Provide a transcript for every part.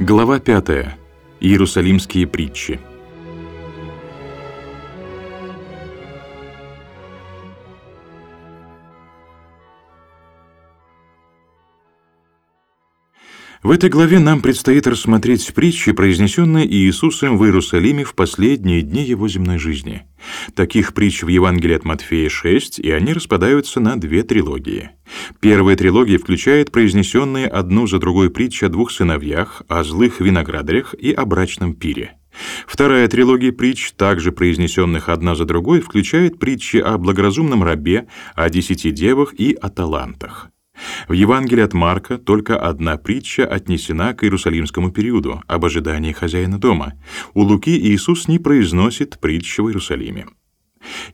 Глава 5. Иерусалимские притчи. В этой главе нам предстоит рассмотреть притчи, произнесенные Иисусом в Иерусалиме в последние дни его земной жизни. Таких притч в Евангелии от Матфея 6, и они распадаются на две трилогии. Первая трилогия включает произнесенные одну за другой притчи о двух сыновьях, о злых виноградарях и о брачном пире. Вторая трилогия притч, также произнесенных одна за другой, включает притчи о благоразумном рабе, о десяти девах и о талантах. В Евангелии от Марка только одна притча отнесена к иерусалимскому периоду об ожидании хозяина дома. У Луки Иисус не произносит притчу в Иерусалиме.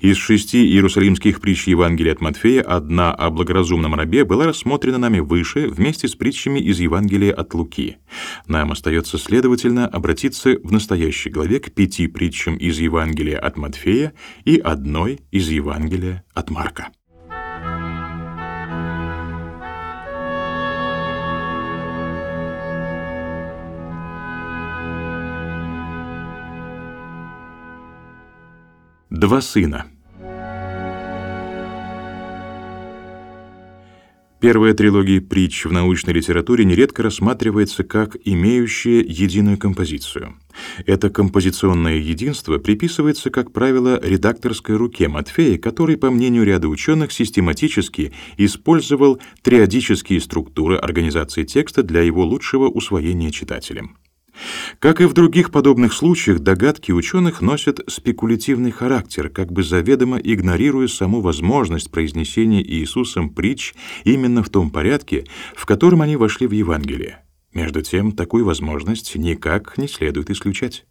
Из шести иерусалимских притч Евангелия от Матфея одна о благоразумном рабе была рассмотрена нами выше вместе с притчами из Евангелия от Луки. Нам остается, следовательно, обратиться в настоящей главе к пяти притчам из Евангелия от Матфея и одной из Евангелия от Марка. Два сына. Первая трилогия притч в научной литературе нередко рассматривается как имеющая единую композицию. Это композиционное единство приписывается, как правило, редакторской руке Матфея, который, по мнению ряда ученых, систематически использовал триадические структуры организации текста для его лучшего усвоения читателем. Как и в других подобных случаях, догадки ученых носят спекулятивный характер, как бы заведомо игнорируя саму возможность произнесения Иисусом притч именно в том порядке, в котором они вошли в Евангелие. Между тем, такую возможность никак не следует исключать.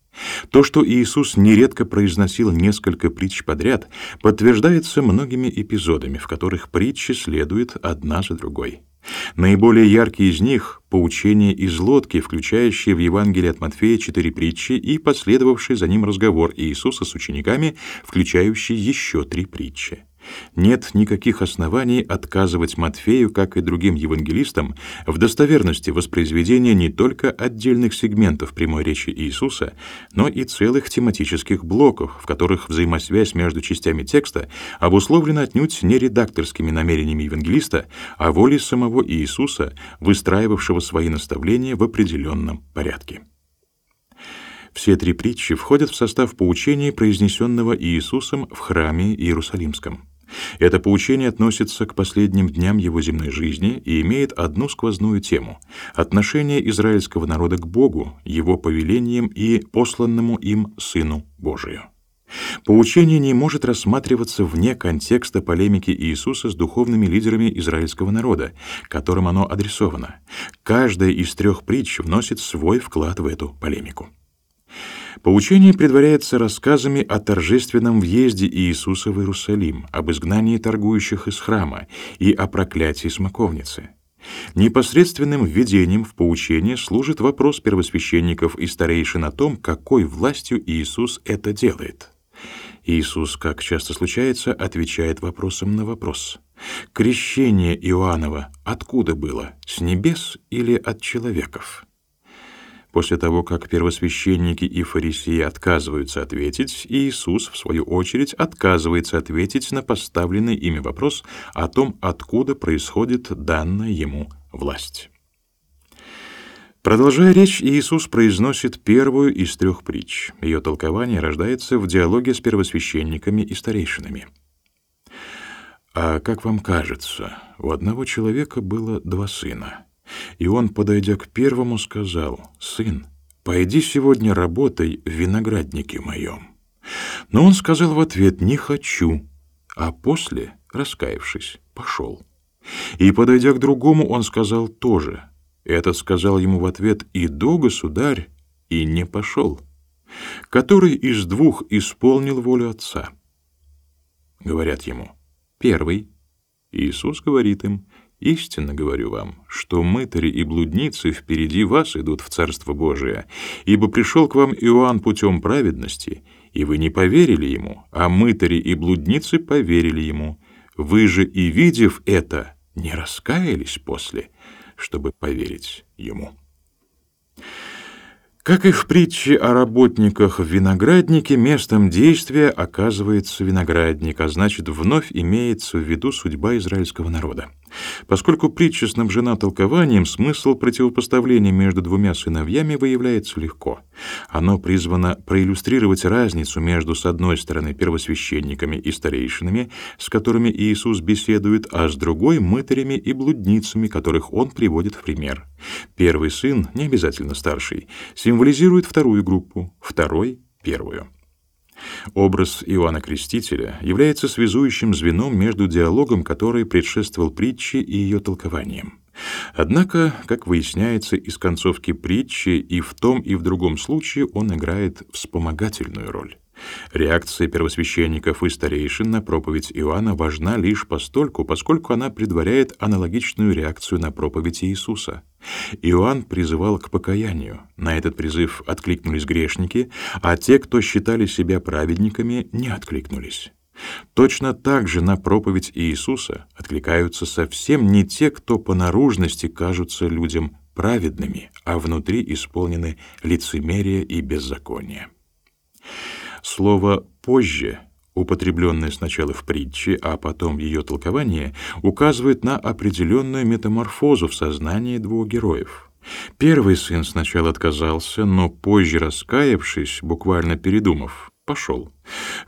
То, что Иисус нередко произносил несколько притч подряд, подтверждается многими эпизодами, в которых притчи следуют одна за другой. Наиболее яркий из них — поучение из лодки, включающее в Евангелие от Матфея четыре притчи и последовавший за ним разговор Иисуса с учениками, включающий еще три притчи. Нет никаких оснований отказывать Матфею, как и другим евангелистам, в достоверности воспроизведения не только отдельных сегментов прямой речи Иисуса, но и целых тематических блоков, в которых взаимосвязь между частями текста обусловлена отнюдь не редакторскими намерениями евангелиста, а волей самого Иисуса, выстраивавшего свои наставления в определенном порядке. Все три притчи входят в состав поучения, произнесенного Иисусом в храме Иерусалимском. Это поучение относится к последним дням его земной жизни и имеет одну сквозную тему — отношение израильского народа к Богу, его повелениям и посланному им Сыну Божию. Поучение не может рассматриваться вне контекста полемики Иисуса с духовными лидерами израильского народа, которым оно адресовано. Каждая из трех притч вносит свой вклад в эту полемику. Поучение предваряется рассказами о торжественном въезде Иисуса в Иерусалим, об изгнании торгующих из храма и о проклятии смоковницы. Непосредственным введением в поучение служит вопрос первосвященников и старейшин о том, какой властью Иисус это делает. Иисус, как часто случается, отвечает вопросом на вопрос. Крещение Иоаннова откуда было, с небес или от человеков? После того, как первосвященники и фарисеи отказываются ответить, Иисус, в свою очередь, отказывается ответить на поставленный ими вопрос о том, откуда происходит данная ему власть. Продолжая речь, Иисус произносит первую из трех притч. Ее толкование рождается в диалоге с первосвященниками и старейшинами. «А как вам кажется, у одного человека было два сына?» И он, подойдя к первому, сказал, «Сын, пойди сегодня работай в винограднике моем». Но он сказал в ответ, «Не хочу», а после, раскаявшись, пошел. И, подойдя к другому, он сказал тоже. Этот сказал ему в ответ, «Иду, государь», и не пошел. Который из двух исполнил волю отца? Говорят ему, «Первый». Иисус говорит им, Истинно говорю вам, что мытари и блудницы впереди вас идут в Царство Божие, ибо пришел к вам Иоанн путем праведности, и вы не поверили ему, а мытари и блудницы поверили ему. Вы же и видев это, не раскаялись после, чтобы поверить ему». Как и в притче о работниках в винограднике, местом действия оказывается виноградник, а значит, вновь имеется в виду судьба израильского народа. Поскольку притча снабжена толкованием, смысл противопоставления между двумя сыновьями выявляется легко. Оно призвано проиллюстрировать разницу между, с одной стороны, первосвященниками и старейшинами, с которыми Иисус беседует, а с другой — мытарями и блудницами, которых он приводит в пример. Первый сын, не обязательно старший, символизирует вторую группу, второй — первую. Образ Иоанна Крестителя является связующим звеном между диалогом, который предшествовал притче и ее толкованием. Однако, как выясняется из концовки притчи, и в том, и в другом случае он играет вспомогательную роль. Реакция первосвященников и старейшин на проповедь Иоанна важна лишь постольку, поскольку она предваряет аналогичную реакцию на проповедь Иисуса. Иоанн призывал к покаянию. На этот призыв откликнулись грешники, а те, кто считали себя праведниками, не откликнулись. Точно так же на проповедь Иисуса откликаются совсем не те, кто по наружности кажутся людям праведными, а внутри исполнены лицемерия и беззакония. Слово «позже», употребленное сначала в притче, а потом ее толковании, указывает на определенную метаморфозу в сознании двух героев. Первый сын сначала отказался, но позже, раскаявшись, буквально передумав, пошел.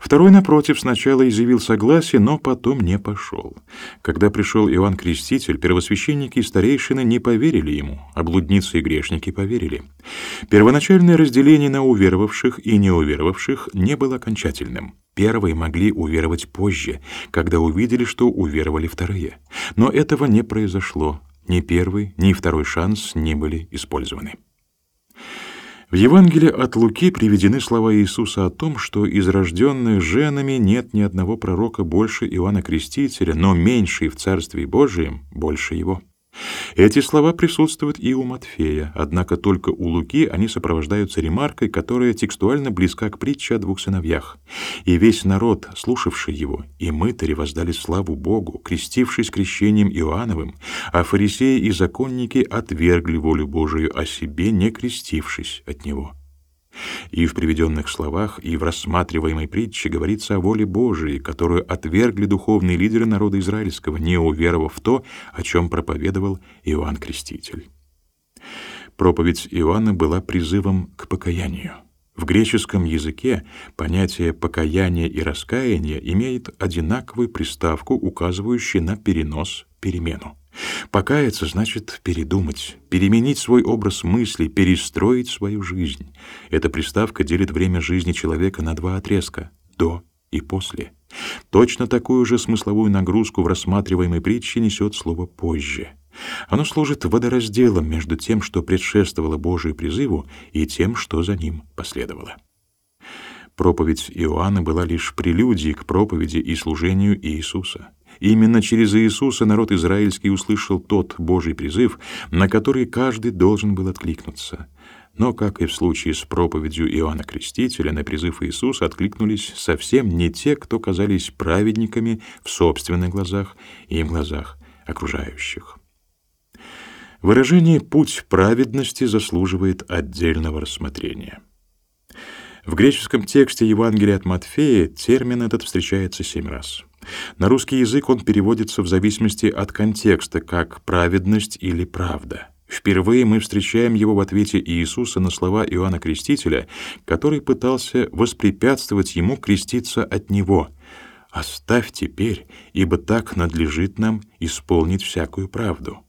Второй, напротив, сначала изъявил согласие, но потом не пошел. Когда пришел Иоанн Креститель, первосвященники и старейшины не поверили ему, а блудницы и грешники поверили. Первоначальное разделение на уверовавших и неуверовавших не было окончательным. Первые могли уверовать позже, когда увидели, что уверовали вторые. Но этого не произошло. Ни первый, ни второй шанс не были использованы. В Евангелии от Луки приведены слова Иисуса о том, что из рожденных женами нет ни одного пророка больше Иоанна Крестителя, но меньший в Царстве Божием больше его. Эти слова присутствуют и у Матфея, однако только у Луки они сопровождаются ремаркой, которая текстуально близка к притче о двух сыновьях. «И весь народ, слушавший его, и мытари воздали славу Богу, крестившись крещением Иоанновым, а фарисеи и законники отвергли волю Божию о себе, не крестившись от него». И в приведенных словах, и в рассматриваемой притче говорится о воле Божией, которую отвергли духовные лидеры народа израильского, не уверовав в то, о чем проповедовал Иоанн Креститель. Проповедь Иоанна была призывом к покаянию. В греческом языке понятие покаяния и раскаяния имеет одинаковую приставку, указывающую на перенос, перемену. Покаяться значит передумать, переменить свой образ мыслей, перестроить свою жизнь. Эта приставка делит время жизни человека на два отрезка — до и после. Точно такую же смысловую нагрузку в рассматриваемой притче несет слово «позже». Оно служит водоразделом между тем, что предшествовало Божию призыву, и тем, что за ним последовало. Проповедь Иоанна была лишь прелюдией к проповеди и служению Иисуса. Именно через Иисуса народ израильский услышал тот Божий призыв, на который каждый должен был откликнуться. Но, как и в случае с проповедью Иоанна Крестителя, на призыв Иисуса откликнулись совсем не те, кто казались праведниками в собственных глазах и в глазах окружающих. Выражение «путь праведности» заслуживает отдельного рассмотрения. В греческом тексте Евангелия от Матфея термин этот встречается семь раз — на русский язык он переводится в зависимости от контекста, как «праведность» или «правда». Впервые мы встречаем его в ответе Иисуса на слова Иоанна Крестителя, который пытался воспрепятствовать ему креститься от него. «Оставь теперь, ибо так надлежит нам исполнить всякую правду».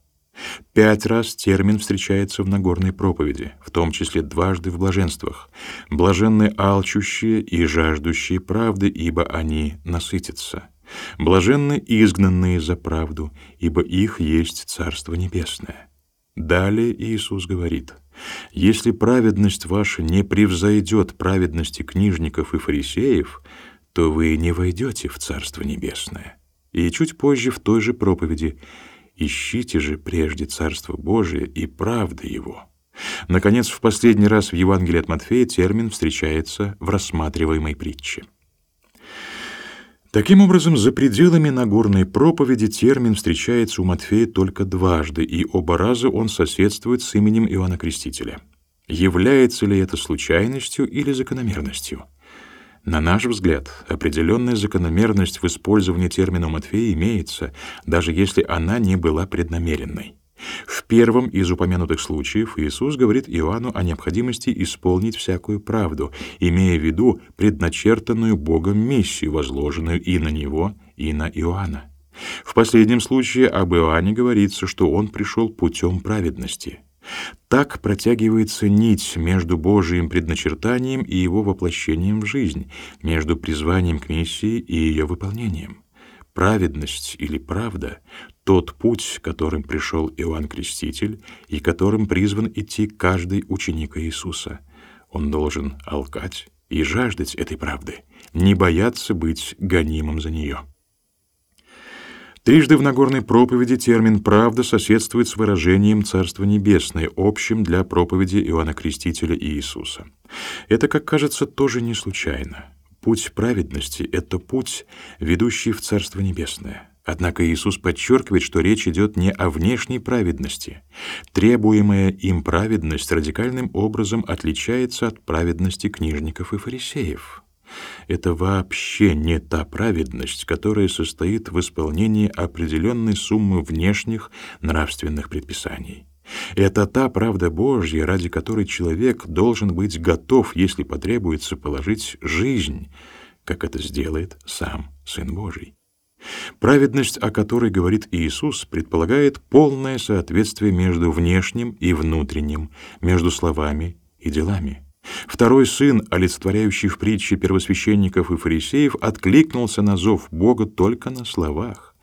Пять раз термин встречается в Нагорной проповеди, в том числе дважды в блаженствах. «Блаженны алчущие и жаждущие правды, ибо они насытятся». Блаженны изгнанные за правду, ибо их есть Царство Небесное. Далее Иисус говорит, «Если праведность ваша не превзойдет праведности книжников и фарисеев, то вы не войдете в Царство Небесное». И чуть позже в той же проповеди «Ищите же прежде Царство Божие и правды Его». Наконец, в последний раз в Евангелии от Матфея термин встречается в рассматриваемой притче. Таким образом, за пределами Нагорной проповеди термин встречается у Матфея только дважды, и оба раза он соседствует с именем Иоанна Крестителя. Является ли это случайностью или закономерностью? На наш взгляд, определенная закономерность в использовании термина Матфея имеется, даже если она не была преднамеренной. В первом из упомянутых случаев Иисус говорит Иоанну о необходимости исполнить всякую правду, имея в виду предначертанную Богом миссию, возложенную и на него, и на Иоанна. В последнем случае об Иоанне говорится, что он пришел путем праведности. Так протягивается нить между Божиим предначертанием и его воплощением в жизнь, между призванием к миссии и ее выполнением. Праведность или правда — тот путь, которым пришел Иоанн Креститель и которым призван идти каждый ученик Иисуса. Он должен алкать и жаждать этой правды, не бояться быть гонимым за нее. Трижды в Нагорной проповеди термин «правда» соседствует с выражением «Царство Небесное», общим для проповеди Иоанна Крестителя и Иисуса. Это, как кажется, тоже не случайно. Путь праведности — это путь, ведущий в Царство Небесное. Однако Иисус подчеркивает, что речь идет не о внешней праведности. Требуемая им праведность радикальным образом отличается от праведности книжников и фарисеев. Это вообще не та праведность, которая состоит в исполнении определенной суммы внешних нравственных предписаний. Это та правда Божья, ради которой человек должен быть готов, если потребуется, положить жизнь, как это сделает сам Сын Божий. Праведность, о которой говорит Иисус, предполагает полное соответствие между внешним и внутренним, между словами и делами. Второй сын, олицетворяющий в притче первосвященников и фарисеев, откликнулся на зов Бога только на словах,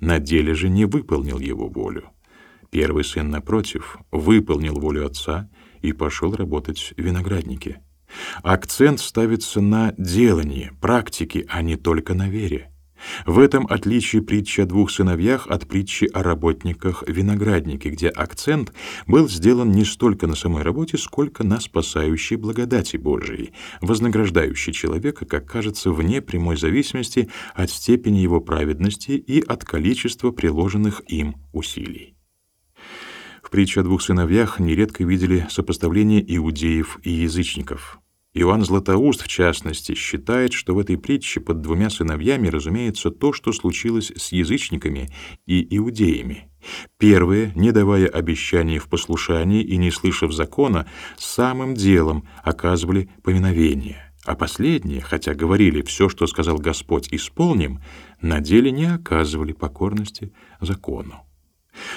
на деле же не выполнил его волю. Первый сын, напротив, выполнил волю отца и пошел работать в винограднике. Акцент ставится на делании, практике, а не только на вере. В этом отличие притчи о двух сыновьях от притчи о работниках винограднике, где акцент был сделан не столько на самой работе, сколько на спасающей благодати Божией, вознаграждающей человека, как кажется, вне прямой зависимости от степени его праведности и от количества приложенных им усилий. В притче о двух сыновьях нередко видели сопоставление иудеев и язычников. Иоанн Златоуст, в частности, считает, что в этой притче под двумя сыновьями разумеется то, что случилось с язычниками и иудеями. Первые, не давая обещаний в послушании и не слышав закона, самым делом оказывали поминовение, а последние, хотя говорили все, что сказал Господь, исполним, на деле не оказывали покорности закону.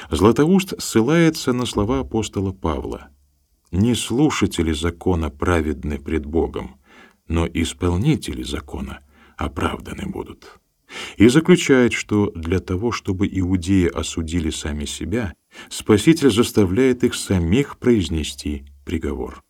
Златоуст ссылается на слова апостола Павла — не слушатели закона праведны пред Богом, но исполнители закона оправданы будут. И заключает, что для того, чтобы иудеи осудили сами себя, Спаситель заставляет их самих произнести приговор.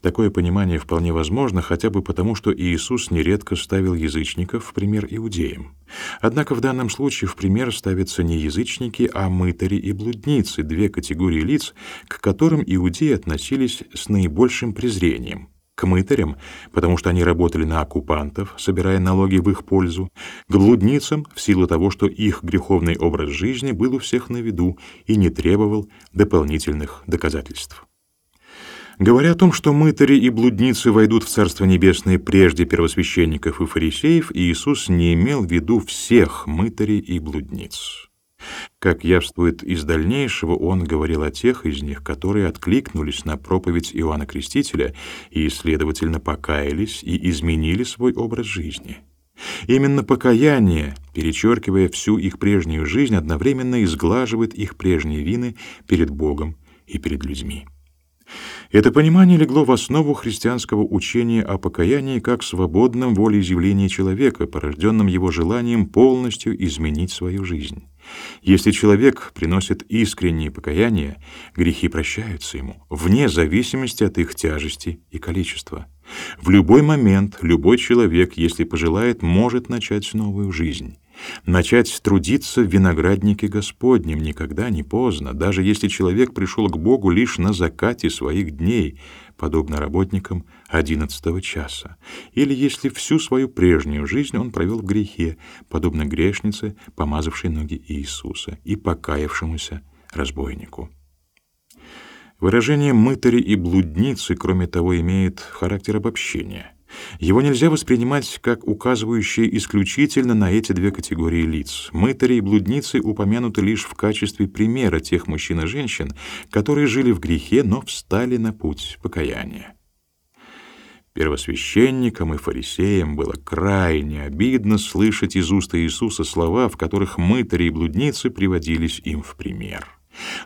Такое понимание вполне возможно хотя бы потому, что Иисус нередко ставил язычников в пример иудеям. Однако в данном случае в пример ставятся не язычники, а мытари и блудницы, две категории лиц, к которым иудеи относились с наибольшим презрением. К мытарям, потому что они работали на оккупантов, собирая налоги в их пользу, к блудницам в силу того, что их греховный образ жизни был у всех на виду и не требовал дополнительных доказательств. Говоря о том, что мытари и блудницы войдут в Царство Небесное прежде первосвященников и фарисеев, Иисус не имел в виду всех мытарей и блудниц. Как явствует из дальнейшего, он говорил о тех из них, которые откликнулись на проповедь Иоанна Крестителя и, следовательно, покаялись и изменили свой образ жизни. Именно покаяние, перечеркивая всю их прежнюю жизнь, одновременно изглаживает их прежние вины перед Богом и перед людьми. Это понимание легло в основу христианского учения о покаянии как свободном волеизъявлении человека, порожденном его желанием полностью изменить свою жизнь. Если человек приносит искреннее покаяние, грехи прощаются ему, вне зависимости от их тяжести и количества. В любой момент любой человек, если пожелает, может начать новую жизнь. Начать трудиться в винограднике Господнем никогда не поздно, даже если человек пришел к Богу лишь на закате своих дней, подобно работникам одиннадцатого часа, или если всю свою прежнюю жизнь он провел в грехе, подобно грешнице, помазавшей ноги Иисуса, и покаявшемуся разбойнику. Выражение «мытари» и «блудницы», кроме того, имеет характер обобщения. Его нельзя воспринимать как указывающее исключительно на эти две категории лиц. Мытари и блудницы упомянуты лишь в качестве примера тех мужчин и женщин, которые жили в грехе, но встали на путь покаяния. Первосвященникам и фарисеям было крайне обидно слышать из уст Иисуса слова, в которых мытари и блудницы приводились им в пример.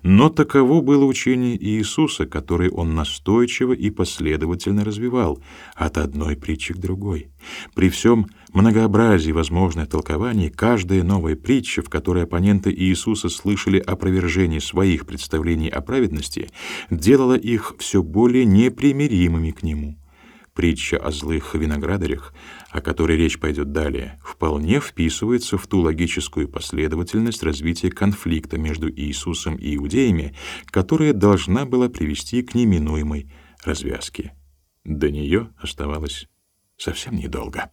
Но таково было учение Иисуса, которое он настойчиво и последовательно развивал от одной притчи к другой. При всем многообразии возможных толкований, каждая новая притча, в которой оппоненты Иисуса слышали опровержение своих представлений о праведности, делала их все более непримиримыми к Нему. Притча о злых виноградарях, о которой речь пойдет далее, вполне вписывается в ту логическую последовательность развития конфликта между Иисусом и иудеями, которая должна была привести к неминуемой развязке. До нее оставалось совсем недолго.